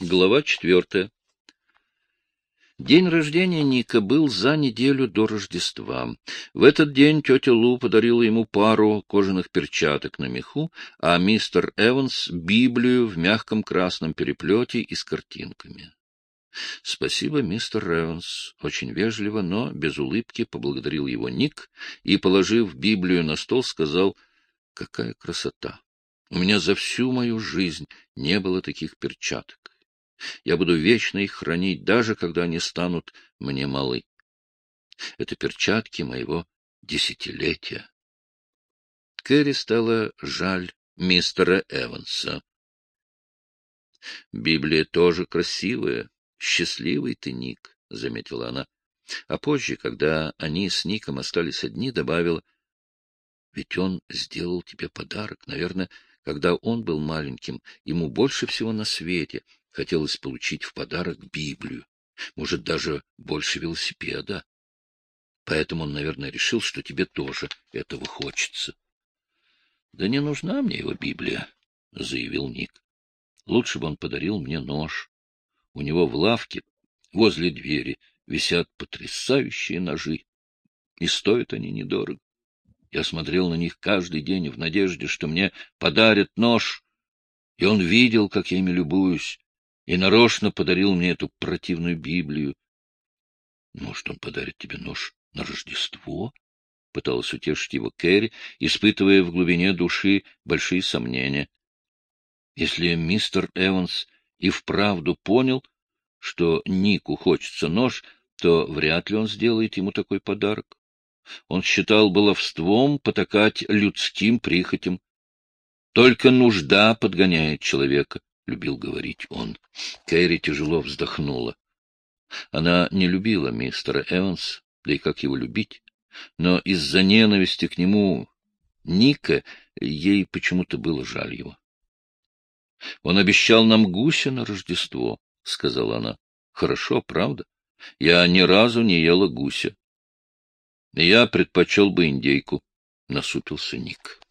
Глава четвертая. День рождения Ника был за неделю до Рождества. В этот день тетя Лу подарила ему пару кожаных перчаток на меху, а мистер Эванс — Библию в мягком красном переплете и с картинками. — Спасибо, мистер Эванс. Очень вежливо, но без улыбки поблагодарил его Ник и, положив Библию на стол, сказал, — какая красота! У меня за всю мою жизнь не было таких перчаток. Я буду вечно их хранить, даже когда они станут мне малы. Это перчатки моего десятилетия. Кэрри стало жаль мистера Эванса. Библия тоже красивая. Счастливый ты, Ник, — заметила она. А позже, когда они с Ником остались одни, добавила, — ведь он сделал тебе подарок. Наверное, когда он был маленьким, ему больше всего на свете — Хотелось получить в подарок Библию, может, даже больше велосипеда. Поэтому он, наверное, решил, что тебе тоже этого хочется. — Да не нужна мне его Библия, — заявил Ник. — Лучше бы он подарил мне нож. У него в лавке возле двери висят потрясающие ножи, и стоят они недорого. Я смотрел на них каждый день в надежде, что мне подарят нож, и он видел, как я ими любуюсь, и нарочно подарил мне эту противную Библию. Может, он подарит тебе нож на Рождество? Пыталась утешить его Кэрри, испытывая в глубине души большие сомнения. Если мистер Эванс и вправду понял, что Нику хочется нож, то вряд ли он сделает ему такой подарок. Он считал баловством потакать людским прихотям. Только нужда подгоняет человека. — любил говорить он. Кэрри тяжело вздохнула. Она не любила мистера Эванс, да и как его любить, но из-за ненависти к нему Ника ей почему-то было жаль его. — Он обещал нам гуся на Рождество, — сказала она. — Хорошо, правда? Я ни разу не ела гуся. — Я предпочел бы индейку, — насупился Ник.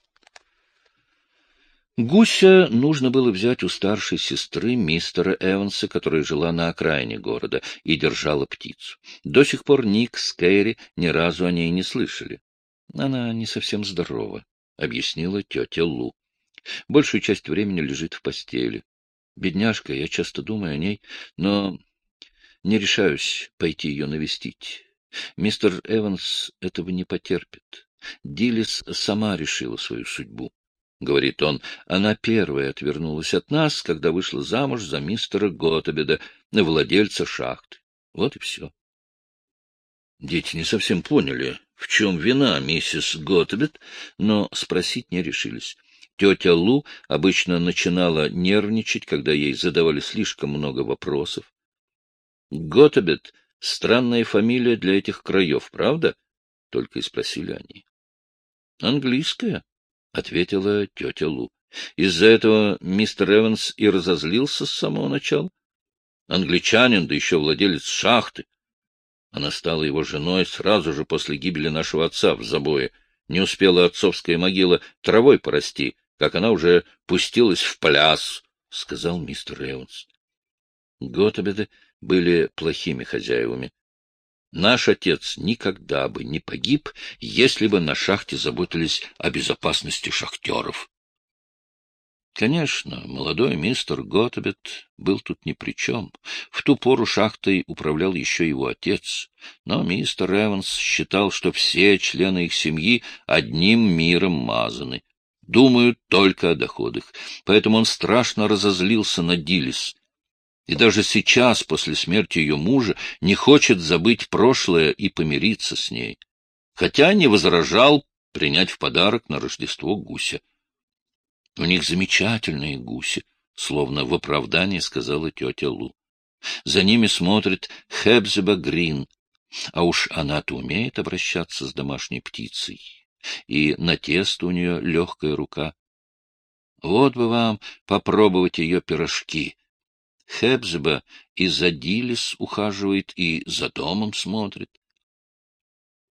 Гуся нужно было взять у старшей сестры мистера Эванса, которая жила на окраине города и держала птицу. До сих пор Ник с Кэрри ни разу о ней не слышали. Она не совсем здорова, — объяснила тетя Лу. Большую часть времени лежит в постели. Бедняжка, я часто думаю о ней, но не решаюсь пойти ее навестить. Мистер Эванс этого не потерпит. Дилис сама решила свою судьбу. — говорит он, — она первая отвернулась от нас, когда вышла замуж за мистера Готтобеда, владельца шахты. Вот и все. Дети не совсем поняли, в чем вина миссис Готтобед, но спросить не решились. Тетя Лу обычно начинала нервничать, когда ей задавали слишком много вопросов. — Готтобед — странная фамилия для этих краев, правда? — только и спросили они. — Английская, — ответила тетя Лу. Из-за этого мистер Эванс и разозлился с самого начала. Англичанин, да еще владелец шахты. Она стала его женой сразу же после гибели нашего отца в забое. Не успела отцовская могила травой порасти, как она уже пустилась в пляс, — сказал мистер Эванс. Готобеды были плохими хозяевами. Наш отец никогда бы не погиб, если бы на шахте заботились о безопасности шахтеров. Конечно, молодой мистер Готбет был тут ни при чем. В ту пору шахтой управлял еще его отец. Но мистер Эванс считал, что все члены их семьи одним миром мазаны, думают только о доходах. Поэтому он страшно разозлился на Дилис — и даже сейчас, после смерти ее мужа, не хочет забыть прошлое и помириться с ней, хотя не возражал принять в подарок на Рождество гуся. У них замечательные гуси, словно в оправдании сказала тетя Лу. За ними смотрит Хебзеба Грин, а уж она-то умеет обращаться с домашней птицей, и на тесто у нее легкая рука. Вот бы вам попробовать ее пирожки, Хебзеба и за Дилис ухаживает, и за домом смотрит.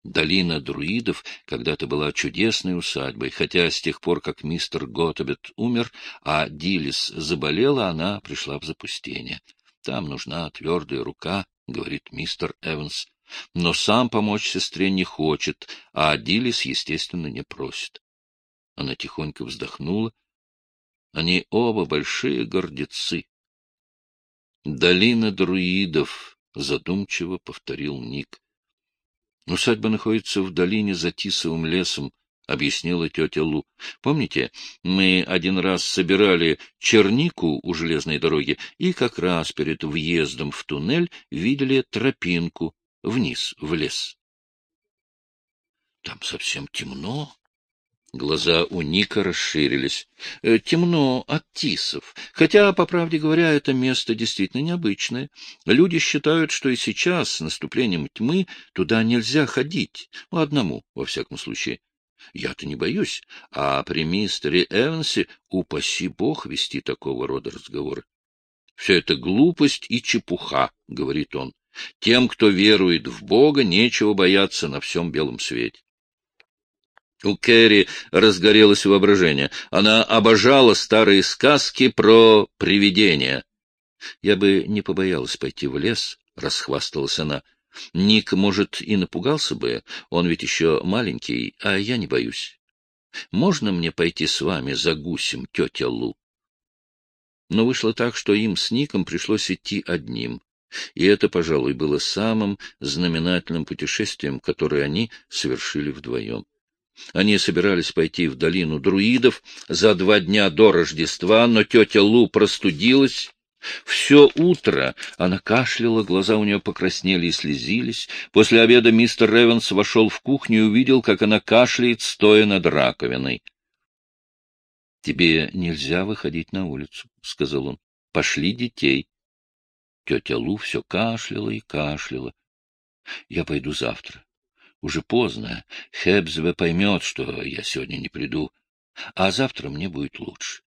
Долина друидов когда-то была чудесной усадьбой, хотя с тех пор, как мистер Готтобет умер, а Дилис заболела, она пришла в запустение. Там нужна твердая рука, — говорит мистер Эванс, но сам помочь сестре не хочет, а Дилис, естественно, не просит. Она тихонько вздохнула. Они оба большие гордецы. «Долина друидов», — задумчиво повторил Ник. Усадьба находится в долине за Тисовым лесом, — объяснила тетя Лу. — Помните, мы один раз собирали чернику у железной дороги и как раз перед въездом в туннель видели тропинку вниз, в лес. — Там совсем темно, Глаза у Ника расширились. Э, темно от тисов. Хотя, по правде говоря, это место действительно необычное. Люди считают, что и сейчас, с наступлением тьмы, туда нельзя ходить. Ну, одному, во всяком случае. Я-то не боюсь, а при мистере Эвансе упаси бог вести такого рода разговоры. Все это глупость и чепуха, — говорит он. Тем, кто верует в Бога, нечего бояться на всем белом свете. У Кэрри разгорелось воображение. Она обожала старые сказки про привидения. Я бы не побоялась пойти в лес, — расхвасталась она. Ник, может, и напугался бы, он ведь еще маленький, а я не боюсь. Можно мне пойти с вами за гусем, тетя Лу? Но вышло так, что им с Ником пришлось идти одним. И это, пожалуй, было самым знаменательным путешествием, которое они совершили вдвоем. Они собирались пойти в долину друидов за два дня до Рождества, но тетя Лу простудилась. Все утро она кашляла, глаза у нее покраснели и слезились. После обеда мистер Ревенс вошел в кухню и увидел, как она кашляет, стоя над раковиной. — Тебе нельзя выходить на улицу, — сказал он. — Пошли детей. Тетя Лу все кашляла и кашляла. — Я пойду завтра. Уже поздно. Хебзве поймет, что я сегодня не приду. А завтра мне будет лучше.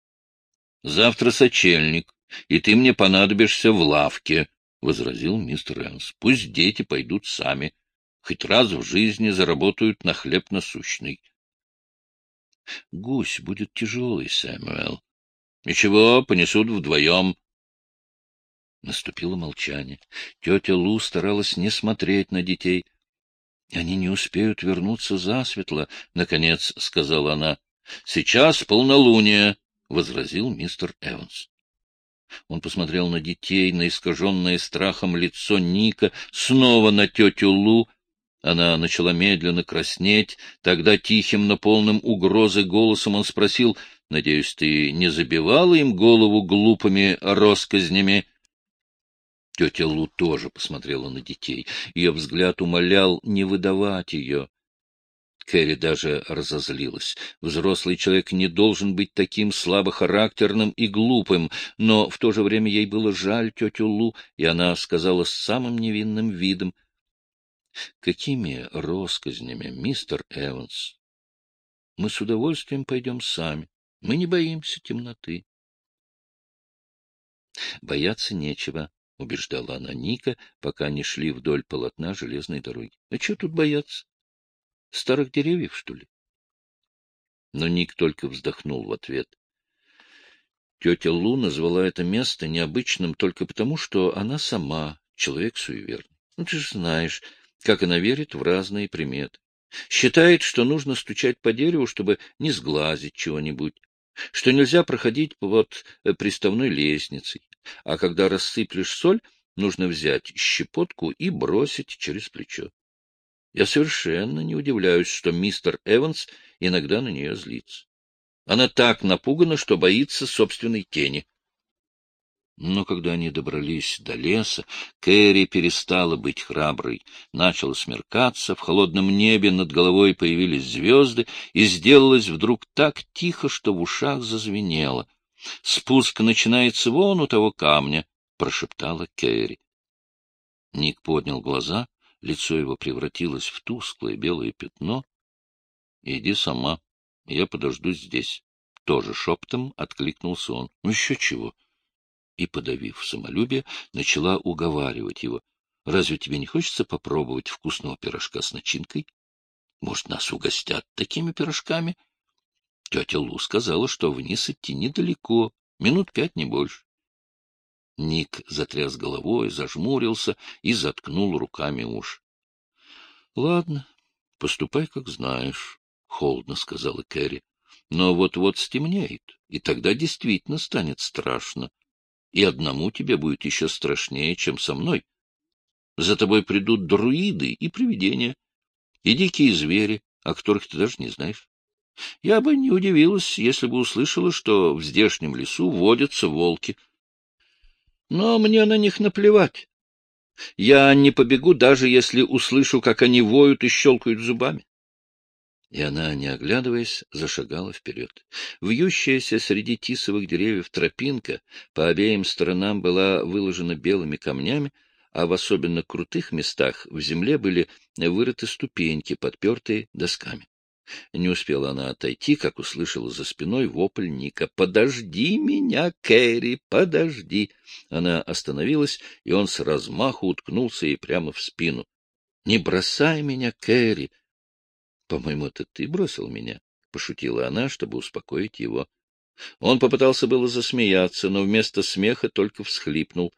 Завтра сочельник, и ты мне понадобишься в лавке, — возразил мистер Энс. — Пусть дети пойдут сами. Хоть раз в жизни заработают на хлеб насущный. — Гусь будет тяжелый, Сэмюэл. — Ничего, понесут вдвоем. Наступило молчание. Тетя Лу старалась не смотреть на детей. — Они не успеют вернуться засветло, — наконец сказала она. — Сейчас полнолуние, — возразил мистер Эванс. Он посмотрел на детей, на искаженное страхом лицо Ника, снова на тетю Лу. Она начала медленно краснеть. Тогда тихим, но полным угрозы голосом он спросил, — Надеюсь, ты не забивала им голову глупыми росказнями? Тетя Лу тоже посмотрела на детей. Ее взгляд умолял не выдавать ее. Кэрри даже разозлилась. Взрослый человек не должен быть таким слабохарактерным и глупым, но в то же время ей было жаль тетю Лу, и она сказала с самым невинным видом. — Какими росказнями, мистер Эванс? Мы с удовольствием пойдем сами. Мы не боимся темноты. Бояться нечего, — убеждала она Ника, пока они шли вдоль полотна железной дороги. — А что тут бояться? Старых деревьев, что ли? Но Ник только вздохнул в ответ. Тетя Лу назвала это место необычным только потому, что она сама человек суеверный. Ну, ты же знаешь, как она верит в разные приметы. Считает, что нужно стучать по дереву, чтобы не сглазить чего-нибудь, что нельзя проходить под э, приставной лестницей, а когда рассыплешь соль, нужно взять щепотку и бросить через плечо. Я совершенно не удивляюсь, что мистер Эванс иногда на нее злится. Она так напугана, что боится собственной тени. Но когда они добрались до леса, Кэрри перестала быть храброй. Начало смеркаться, в холодном небе над головой появились звезды, и сделалось вдруг так тихо, что в ушах зазвенело. — Спуск начинается вон у того камня, — прошептала Кэрри. Ник поднял глаза, лицо его превратилось в тусклое белое пятно. — Иди сама, я подожду здесь. Тоже шептом откликнулся он. — Ну еще чего? И, подавив самолюбие, начала уговаривать его. — Разве тебе не хочется попробовать вкусного пирожка с начинкой? Может, нас угостят такими пирожками? Тетя Лу сказала, что вниз идти недалеко, минут пять, не больше. Ник затряс головой, зажмурился и заткнул руками уши. — Ладно, поступай, как знаешь, — холодно сказала Кэрри. — Но вот-вот стемнеет, и тогда действительно станет страшно. И одному тебе будет еще страшнее, чем со мной. За тобой придут друиды и привидения, и дикие звери, о которых ты даже не знаешь. Я бы не удивилась, если бы услышала, что в здешнем лесу водятся волки. Но мне на них наплевать. Я не побегу, даже если услышу, как они воют и щелкают зубами. И она, не оглядываясь, зашагала вперед. Вьющаяся среди тисовых деревьев тропинка по обеим сторонам была выложена белыми камнями, а в особенно крутых местах в земле были вырыты ступеньки, подпертые досками. Не успела она отойти, как услышала за спиной вопль Ника. «Подожди меня, Кэрри, подожди!» Она остановилась, и он с размаху уткнулся ей прямо в спину. «Не бросай меня, Кэрри!» «По-моему, это ты бросил меня?» — пошутила она, чтобы успокоить его. Он попытался было засмеяться, но вместо смеха только всхлипнул.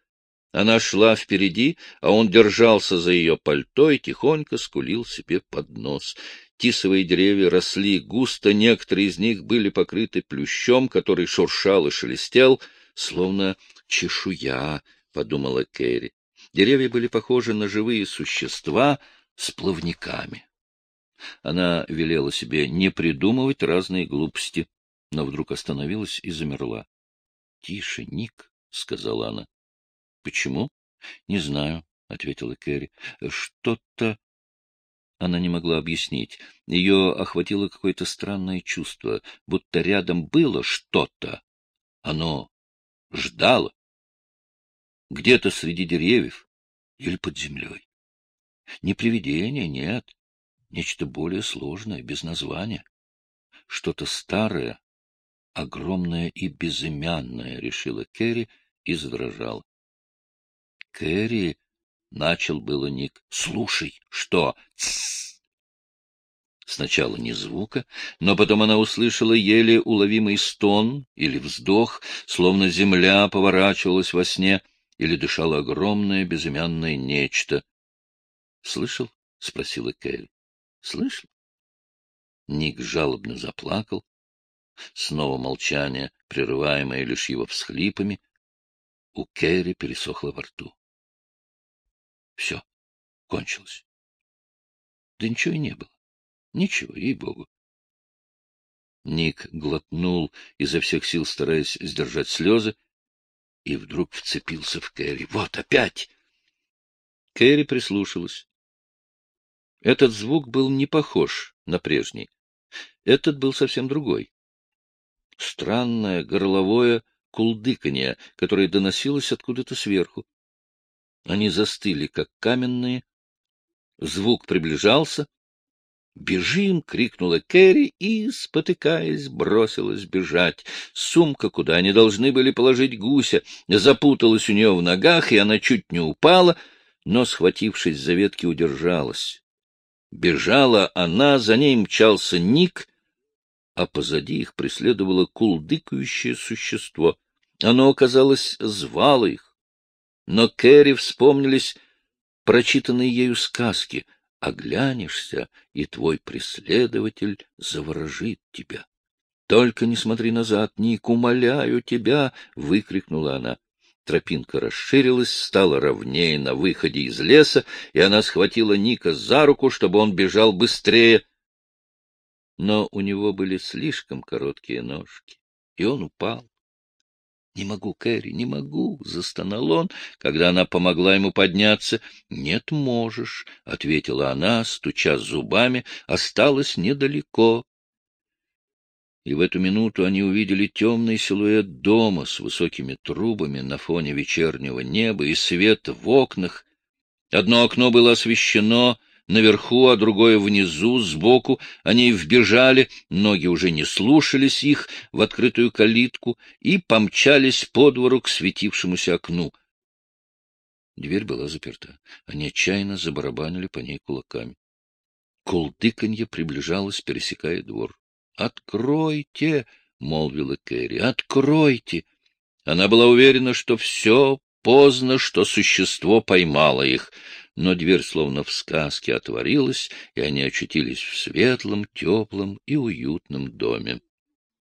Она шла впереди, а он держался за ее пальто и тихонько скулил себе под нос. Тисовые деревья росли густо, некоторые из них были покрыты плющом, который шуршал и шелестел, словно чешуя, — подумала Кэрри. Деревья были похожи на живые существа с плавниками. Она велела себе не придумывать разные глупости, но вдруг остановилась и замерла. — Тише, Ник, — сказала она. — Почему? — Не знаю, — ответила Кэрри. — Что-то она не могла объяснить. Ее охватило какое-то странное чувство, будто рядом было что-то. Оно ждало. Где-то среди деревьев или под землей. Не привидение, нет. Нечто более сложное, без названия. Что-то старое, огромное и безымянное, решила Кэрри и задрожала. Кэрри — начал было Ник. — Слушай, что? Тссс! Сначала ни звука, но потом она услышала еле уловимый стон или вздох, словно земля поворачивалась во сне или дышало огромное безымянное нечто. — Слышал? — спросила Кэрри. — Слышал? Ник жалобно заплакал. Снова молчание, прерываемое лишь его всхлипами. У Кэрри пересохло во рту. Все, кончилось. Да ничего и не было. Ничего, ей-богу. Ник глотнул, изо всех сил стараясь сдержать слезы, и вдруг вцепился в Кэрри. Вот опять! Кэрри прислушалась. Этот звук был не похож на прежний. Этот был совсем другой. Странное горловое кулдыканье, которое доносилось откуда-то сверху. Они застыли, как каменные. Звук приближался. «Бежим!» — крикнула Кэрри и, спотыкаясь, бросилась бежать. Сумка, куда они должны были положить гуся, запуталась у нее в ногах, и она чуть не упала, но, схватившись за ветки, удержалась. Бежала она, за ней мчался Ник, а позади их преследовало кулдыкающее существо. Оно, казалось, звало их. Но Кэрри вспомнились прочитанные ею сказки. Оглянешься, и твой преследователь заворожит тебя. — Только не смотри назад, Ник, умоляю тебя! — выкрикнула она. Тропинка расширилась, стала ровнее на выходе из леса, и она схватила Ника за руку, чтобы он бежал быстрее. Но у него были слишком короткие ножки, и он упал. — Не могу, Кэрри, не могу, — застонал он, когда она помогла ему подняться. — Нет, можешь, — ответила она, стуча зубами, — осталось недалеко. И в эту минуту они увидели темный силуэт дома с высокими трубами на фоне вечернего неба и свет в окнах. Одно окно было освещено наверху, а другое внизу, сбоку. Они вбежали, ноги уже не слушались их, в открытую калитку и помчались по двору к светившемуся окну. Дверь была заперта. Они отчаянно забарабанили по ней кулаками. Кулдыканье приближалось, пересекая двор. «Откройте!» — молвила Кэрри. «Откройте!» Она была уверена, что все поздно, что существо поймало их, но дверь словно в сказке отворилась, и они очутились в светлом, теплом и уютном доме.